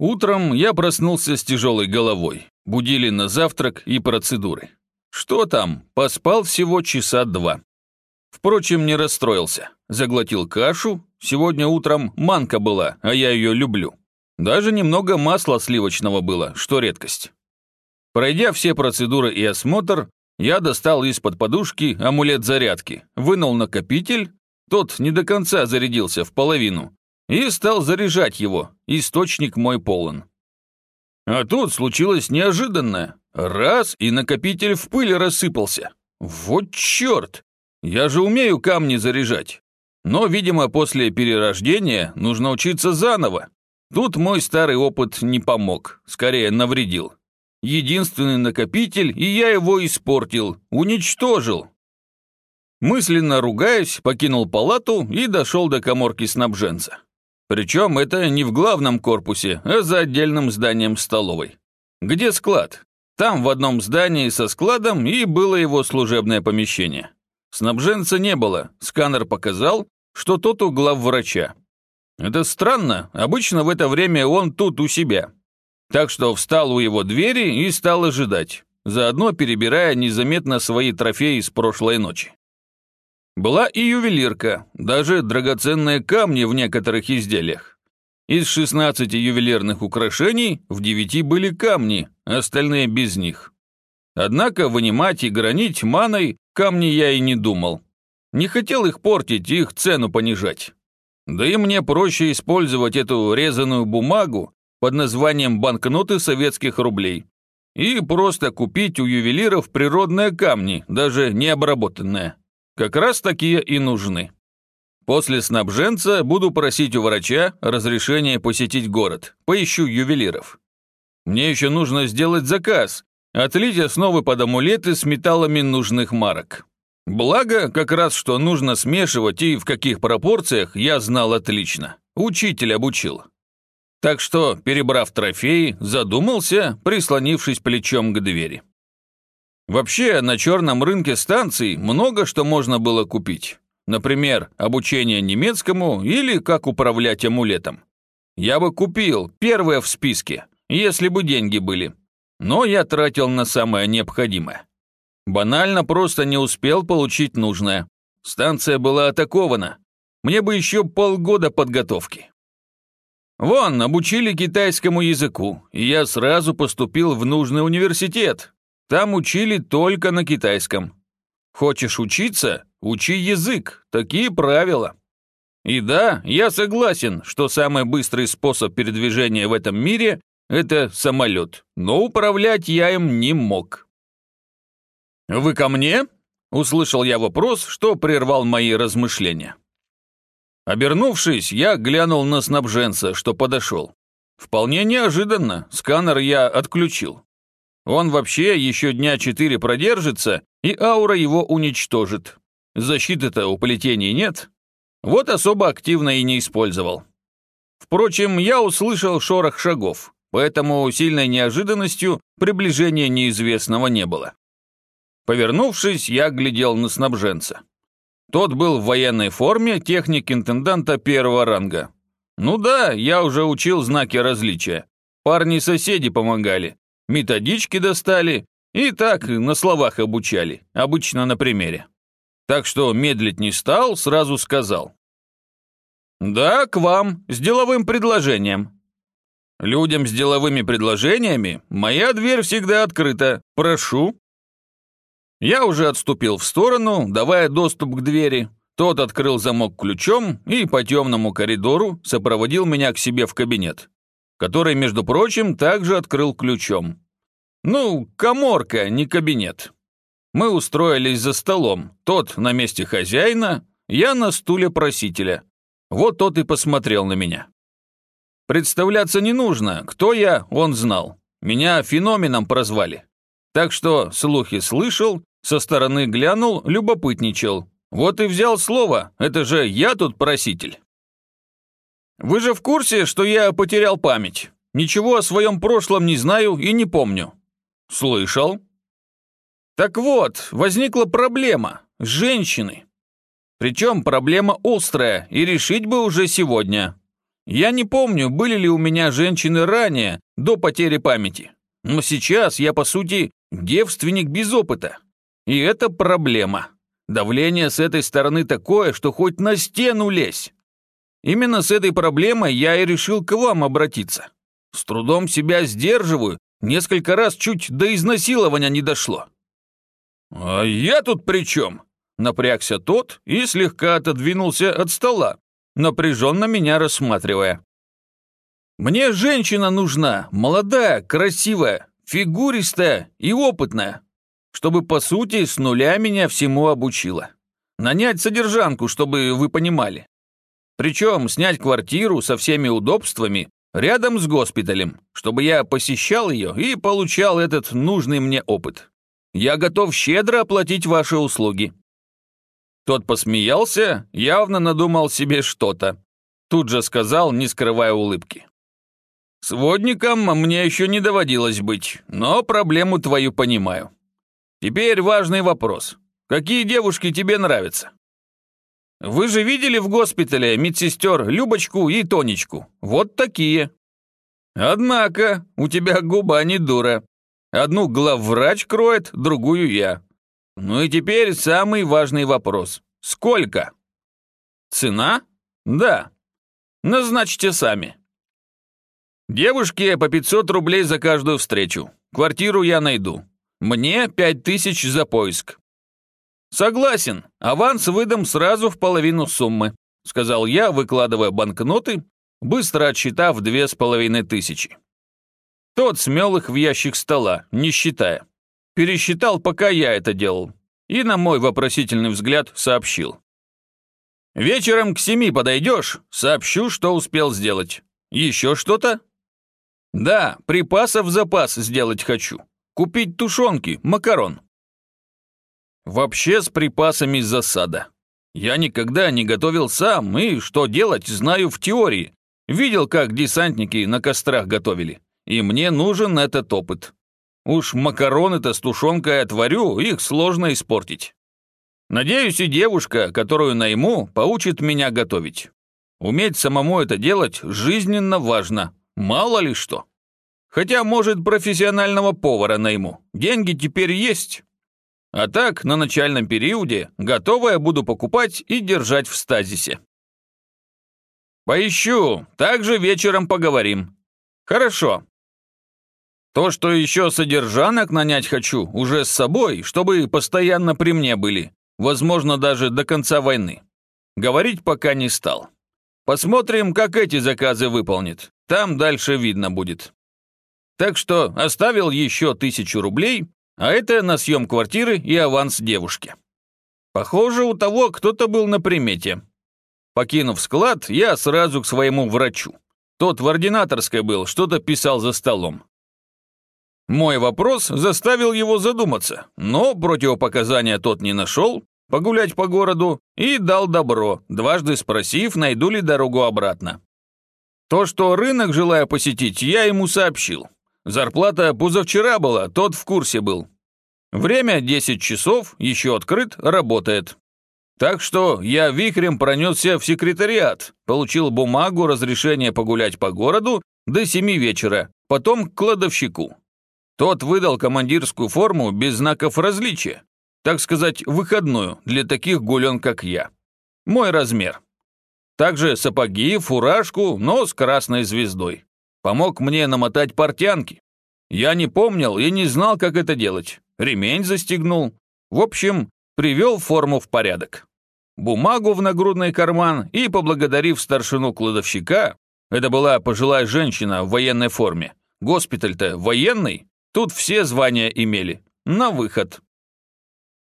Утром я проснулся с тяжелой головой. Будили на завтрак и процедуры. Что там, поспал всего часа два. Впрочем, не расстроился. Заглотил кашу. Сегодня утром манка была, а я ее люблю. Даже немного масла сливочного было, что редкость. Пройдя все процедуры и осмотр, я достал из-под подушки амулет зарядки, вынул накопитель, тот не до конца зарядился в половину, и стал заряжать его, источник мой полон. А тут случилось неожиданное. Раз, и накопитель в пыль рассыпался. Вот черт! Я же умею камни заряжать. Но, видимо, после перерождения нужно учиться заново. Тут мой старый опыт не помог, скорее навредил. Единственный накопитель, и я его испортил, уничтожил. Мысленно ругаясь, покинул палату и дошел до коморки снабженца. Причем это не в главном корпусе, а за отдельным зданием столовой. Где склад? Там в одном здании со складом и было его служебное помещение. Снабженца не было, сканер показал, что тот у главврача. Это странно, обычно в это время он тут у себя. Так что встал у его двери и стал ожидать, заодно перебирая незаметно свои трофеи с прошлой ночи. Была и ювелирка, даже драгоценные камни в некоторых изделиях. Из 16 ювелирных украшений в 9 были камни, остальные без них. Однако вынимать и гранить маной камни я и не думал. Не хотел их портить, их цену понижать. Да и мне проще использовать эту резаную бумагу под названием «банкноты советских рублей» и просто купить у ювелиров природные камни, даже не обработанные. Как раз такие и нужны. После снабженца буду просить у врача разрешение посетить город, поищу ювелиров. Мне еще нужно сделать заказ, отлить основы под амулеты с металлами нужных марок. Благо, как раз что нужно смешивать и в каких пропорциях, я знал отлично. Учитель обучил. Так что, перебрав трофеи, задумался, прислонившись плечом к двери. Вообще, на черном рынке станций много что можно было купить. Например, обучение немецкому или как управлять амулетом. Я бы купил, первое в списке, если бы деньги были. Но я тратил на самое необходимое. Банально просто не успел получить нужное. Станция была атакована. Мне бы еще полгода подготовки. Вон, обучили китайскому языку, и я сразу поступил в нужный университет. Там учили только на китайском. Хочешь учиться? Учи язык, такие правила. И да, я согласен, что самый быстрый способ передвижения в этом мире – это самолет, но управлять я им не мог. «Вы ко мне?» – услышал я вопрос, что прервал мои размышления. Обернувшись, я глянул на снабженца, что подошел. Вполне неожиданно, сканер я отключил. Он вообще еще дня четыре продержится, и аура его уничтожит. Защиты-то у плетений нет. Вот особо активно и не использовал. Впрочем, я услышал шорох шагов, поэтому сильной неожиданностью приближения неизвестного не было. Повернувшись, я глядел на снабженца. Тот был в военной форме техник-интенданта первого ранга. Ну да, я уже учил знаки различия. Парни-соседи помогали, методички достали и так на словах обучали, обычно на примере. Так что медлить не стал, сразу сказал. «Да, к вам, с деловым предложением». «Людям с деловыми предложениями моя дверь всегда открыта. Прошу». Я уже отступил в сторону, давая доступ к двери. Тот открыл замок ключом и по темному коридору сопроводил меня к себе в кабинет, который, между прочим, также открыл ключом. Ну, коморка, не кабинет. Мы устроились за столом, тот на месте хозяина, я на стуле просителя. Вот тот и посмотрел на меня. Представляться не нужно, кто я, он знал. Меня феноменом прозвали. Так что слухи слышал со стороны глянул, любопытничал. Вот и взял слово, это же я тут проситель. Вы же в курсе, что я потерял память? Ничего о своем прошлом не знаю и не помню. Слышал. Так вот, возникла проблема. Женщины. Причем проблема острая, и решить бы уже сегодня. Я не помню, были ли у меня женщины ранее, до потери памяти. Но сейчас я, по сути, девственник без опыта. И это проблема. Давление с этой стороны такое, что хоть на стену лезь. Именно с этой проблемой я и решил к вам обратиться. С трудом себя сдерживаю, несколько раз чуть до изнасилования не дошло. «А я тут при чем?» Напрягся тот и слегка отодвинулся от стола, напряженно меня рассматривая. «Мне женщина нужна, молодая, красивая, фигуристая и опытная, чтобы, по сути, с нуля меня всему обучила. Нанять содержанку, чтобы вы понимали. Причем снять квартиру со всеми удобствами рядом с госпиталем, чтобы я посещал ее и получал этот нужный мне опыт. Я готов щедро оплатить ваши услуги». Тот посмеялся, явно надумал себе что-то. Тут же сказал, не скрывая улыбки. «Сводником мне еще не доводилось быть, но проблему твою понимаю. Теперь важный вопрос. Какие девушки тебе нравятся?» «Вы же видели в госпитале медсестер Любочку и Тонечку? Вот такие». «Однако, у тебя губа не дура. Одну главврач кроет, другую я. Ну и теперь самый важный вопрос. Сколько?» «Цена? Да. Назначьте сами». «Девушке по 500 рублей за каждую встречу. Квартиру я найду. Мне 5000 за поиск. «Согласен, аванс выдам сразу в половину суммы», сказал я, выкладывая банкноты, быстро отсчитав две с половиной тысячи. Тот смел их в ящик стола, не считая. Пересчитал, пока я это делал, и на мой вопросительный взгляд сообщил. «Вечером к семи подойдешь, сообщу, что успел сделать. Еще что-то?» «Да, припасов запас сделать хочу. Купить тушенки, макарон». Вообще с припасами засада. Я никогда не готовил сам, и что делать, знаю в теории. Видел, как десантники на кострах готовили. И мне нужен этот опыт. Уж макароны-то с тушенкой отварю, их сложно испортить. Надеюсь, и девушка, которую найму, поучит меня готовить. Уметь самому это делать жизненно важно. Мало ли что. Хотя, может, профессионального повара найму. Деньги теперь есть. А так, на начальном периоде, готовое буду покупать и держать в стазисе. Поищу, также вечером поговорим. Хорошо. То, что еще содержанок нанять хочу, уже с собой, чтобы постоянно при мне были, возможно, даже до конца войны. Говорить пока не стал. Посмотрим, как эти заказы выполнит. Там дальше видно будет. Так что оставил еще тысячу рублей а это на съем квартиры и аванс девушке. Похоже, у того кто-то был на примете. Покинув склад, я сразу к своему врачу. Тот в ординаторской был, что-то писал за столом. Мой вопрос заставил его задуматься, но противопоказания тот не нашел, погулять по городу, и дал добро, дважды спросив, найду ли дорогу обратно. То, что рынок желаю посетить, я ему сообщил. Зарплата позавчера была, тот в курсе был. Время 10 часов, еще открыт, работает. Так что я вихрем пронесся в секретариат, получил бумагу разрешение погулять по городу до 7 вечера, потом к кладовщику. Тот выдал командирскую форму без знаков различия, так сказать, выходную для таких гулен, как я. Мой размер. Также сапоги, фуражку, но с красной звездой. Помог мне намотать портянки. Я не помнил и не знал, как это делать. Ремень застегнул. В общем, привел форму в порядок. Бумагу в нагрудный карман и, поблагодарив старшину кладовщика, это была пожилая женщина в военной форме. Госпиталь-то военный, тут все звания имели. На выход.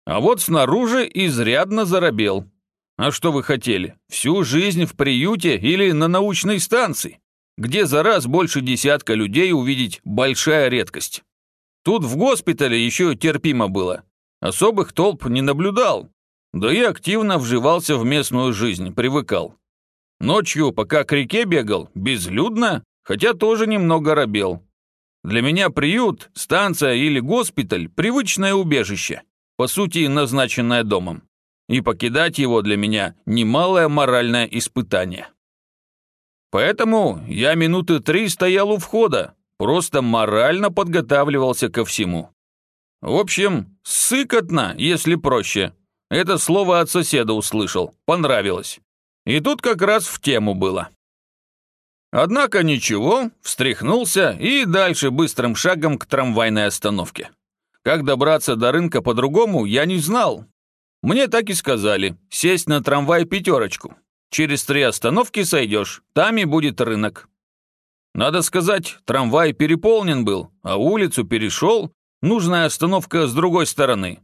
А вот снаружи изрядно заробел. А что вы хотели? Всю жизнь в приюте или на научной станции? где за раз больше десятка людей увидеть большая редкость. Тут в госпитале еще терпимо было. Особых толп не наблюдал. Да и активно вживался в местную жизнь, привыкал. Ночью, пока к реке бегал, безлюдно, хотя тоже немного робел. Для меня приют, станция или госпиталь – привычное убежище, по сути, назначенное домом. И покидать его для меня – немалое моральное испытание. Поэтому я минуты три стоял у входа, просто морально подготавливался ко всему. В общем, сыкотно, если проще. Это слово от соседа услышал, понравилось. И тут как раз в тему было. Однако ничего, встряхнулся и дальше быстрым шагом к трамвайной остановке. Как добраться до рынка по-другому, я не знал. Мне так и сказали, сесть на трамвай пятерочку. Через три остановки сойдешь, там и будет рынок. Надо сказать, трамвай переполнен был, а улицу перешел, нужная остановка с другой стороны.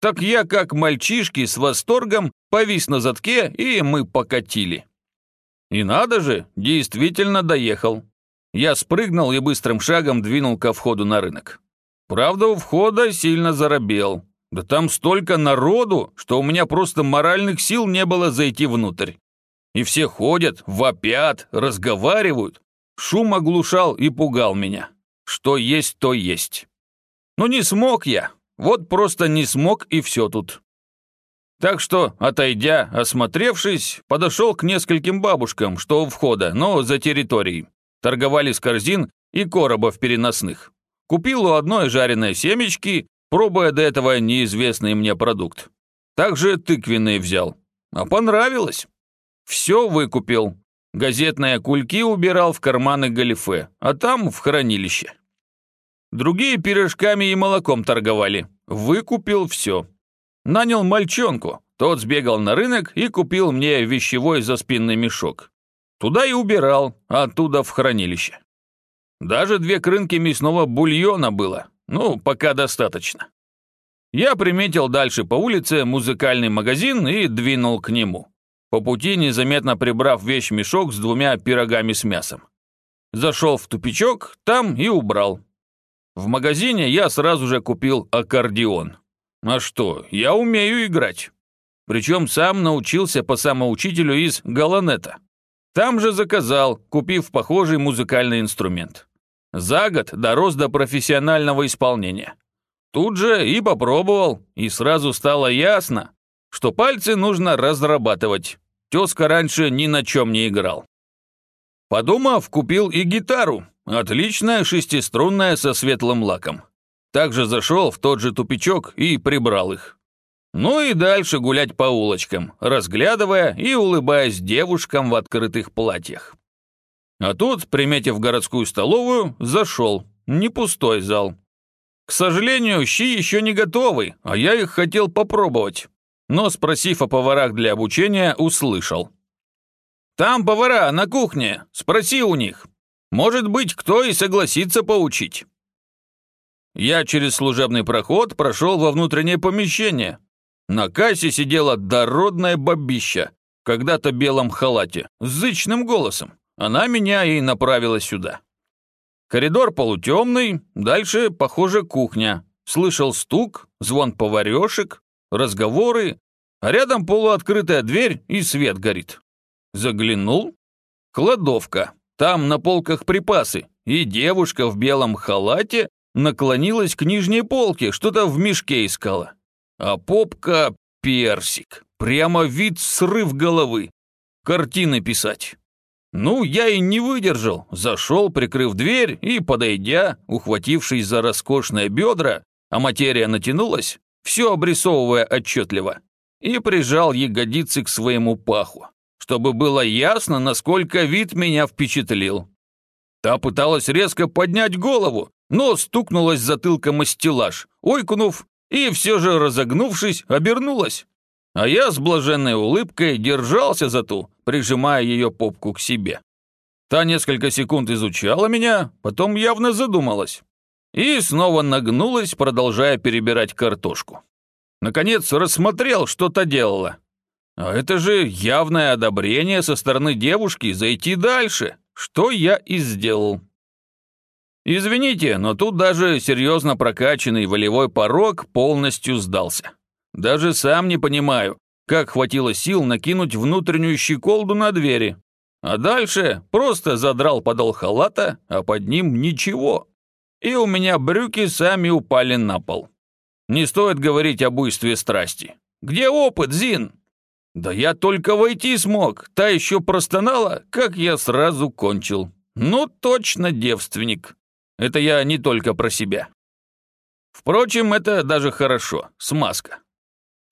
Так я, как мальчишки, с восторгом повис на задке, и мы покатили. И надо же, действительно доехал. Я спрыгнул и быстрым шагом двинул ко входу на рынок. Правда, у входа сильно заробел. Да там столько народу, что у меня просто моральных сил не было зайти внутрь. И все ходят, вопят, разговаривают. Шум оглушал и пугал меня. Что есть, то есть. Но не смог я. Вот просто не смог и все тут. Так что, отойдя, осмотревшись, подошел к нескольким бабушкам, что у входа, но за территорией. Торговали с корзин и коробов переносных. Купил у одной жареные семечки, пробуя до этого неизвестный мне продукт. Также тыквенные взял. А понравилось. Все выкупил. Газетные кульки убирал в карманы галифе, а там в хранилище. Другие пирожками и молоком торговали. Выкупил все. Нанял мальчонку. Тот сбегал на рынок и купил мне вещевой заспинный мешок. Туда и убирал, а оттуда в хранилище. Даже две крынки мясного бульона было. Ну, пока достаточно. Я приметил дальше по улице музыкальный магазин и двинул к нему по пути незаметно прибрав вещь-мешок с двумя пирогами с мясом. Зашел в тупичок, там и убрал. В магазине я сразу же купил аккордеон. А что, я умею играть. Причем сам научился по самоучителю из Галанета. Там же заказал, купив похожий музыкальный инструмент. За год дорос до профессионального исполнения. Тут же и попробовал, и сразу стало ясно, что пальцы нужно разрабатывать. Тезка раньше ни на чем не играл. Подумав, купил и гитару. Отличная шестиструнная со светлым лаком. Также зашел в тот же тупичок и прибрал их. Ну и дальше гулять по улочкам, разглядывая и улыбаясь девушкам в открытых платьях. А тут, приметив городскую столовую, зашел. Не пустой зал. К сожалению, щи еще не готовы, а я их хотел попробовать но, спросив о поварах для обучения, услышал. «Там повара на кухне, спроси у них. Может быть, кто и согласится поучить». Я через служебный проход прошел во внутреннее помещение. На кассе сидела дородная бабища, когда-то белом халате, с зычным голосом. Она меня и направила сюда. Коридор полутемный, дальше, похоже, кухня. Слышал стук, звон поварешек, разговоры, а рядом полуоткрытая дверь и свет горит. Заглянул. Кладовка. Там на полках припасы, и девушка в белом халате наклонилась к нижней полке, что-то в мешке искала. А попка — персик. Прямо вид срыв головы. Картины писать. Ну, я и не выдержал. Зашел, прикрыв дверь, и, подойдя, ухватившись за роскошное бедра, а материя натянулась, все обрисовывая отчетливо, и прижал ягодицы к своему паху, чтобы было ясно, насколько вид меня впечатлил. Та пыталась резко поднять голову, но стукнулась затылком о стеллаж, ойкнув и все же разогнувшись, обернулась. А я с блаженной улыбкой держался за ту, прижимая ее попку к себе. Та несколько секунд изучала меня, потом явно задумалась и снова нагнулась, продолжая перебирать картошку. Наконец рассмотрел, что-то делала. А это же явное одобрение со стороны девушки зайти дальше, что я и сделал. Извините, но тут даже серьезно прокачанный волевой порог полностью сдался. Даже сам не понимаю, как хватило сил накинуть внутреннюю щеколду на двери. А дальше просто задрал подол халата, а под ним ничего и у меня брюки сами упали на пол. Не стоит говорить о буйстве страсти. Где опыт, Зин? Да я только войти смог, та еще простонала, как я сразу кончил. Ну, точно девственник. Это я не только про себя. Впрочем, это даже хорошо, смазка.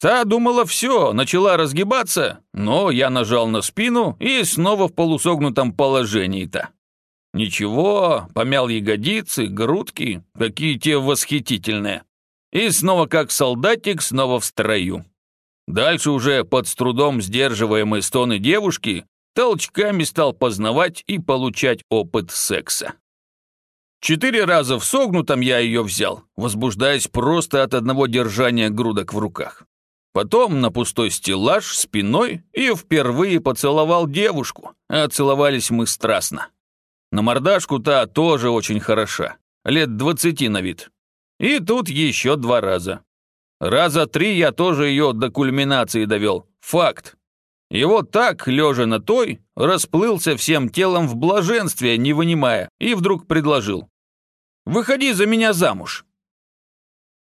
Та думала все, начала разгибаться, но я нажал на спину и снова в полусогнутом положении-то. Ничего, помял ягодицы, грудки, какие те восхитительные. И снова как солдатик, снова в строю. Дальше уже под с трудом сдерживаемые стоны девушки толчками стал познавать и получать опыт секса. Четыре раза в согнутом я ее взял, возбуждаясь просто от одного держания грудок в руках. Потом на пустой стеллаж спиной и впервые поцеловал девушку, а целовались мы страстно. На мордашку та тоже очень хороша, лет двадцати на вид. И тут еще два раза. Раза три я тоже ее до кульминации довел. Факт. И вот так, лежа на той, расплылся всем телом в блаженстве, не вынимая, и вдруг предложил. «Выходи за меня замуж».